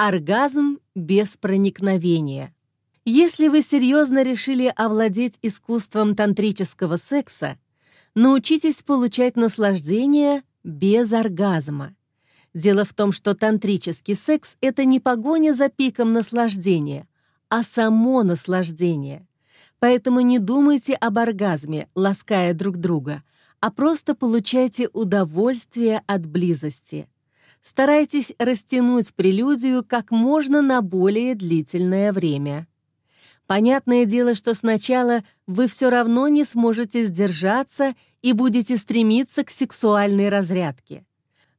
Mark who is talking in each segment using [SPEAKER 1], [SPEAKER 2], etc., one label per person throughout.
[SPEAKER 1] Оргазм без проникновения. Если вы серьезно решили овладеть искусством тантрического секса, научитесь получать наслаждение без оргазма. Дело в том, что тантрический секс — это не погоня за пиком наслаждения, а само наслаждение. Поэтому не думайте об оргазме, лаская друг друга, а просто получайте удовольствие от близости. Старайтесь растянуть прелюдию как можно на более длительное время. Понятное дело, что сначала вы все равно не сможете сдержаться и будете стремиться к сексуальной разрядке.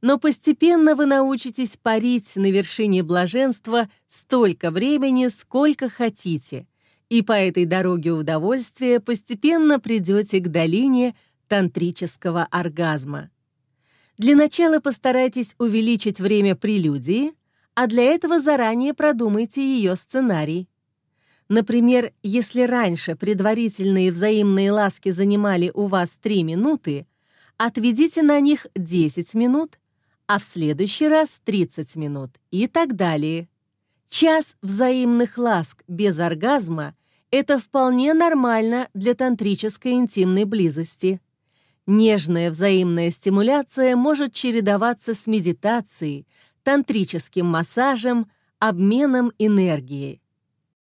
[SPEAKER 1] Но постепенно вы научитесь парить на вершине блаженства столько времени, сколько хотите, и по этой дороге удовольствия постепенно придете к долине тантрического оргазма. Для начала постарайтесь увеличить время прелюдии, а для этого заранее продумайте ее сценарий. Например, если раньше предварительные взаимные ласки занимали у вас 3 минуты, отведите на них 10 минут, а в следующий раз 30 минут и так далее. Час взаимных ласк без оргазма — это вполне нормально для тантрической интимной близости. Нежная взаимная стимуляция может чередоваться с медитацией, тантрическим массажем, обменом энергии.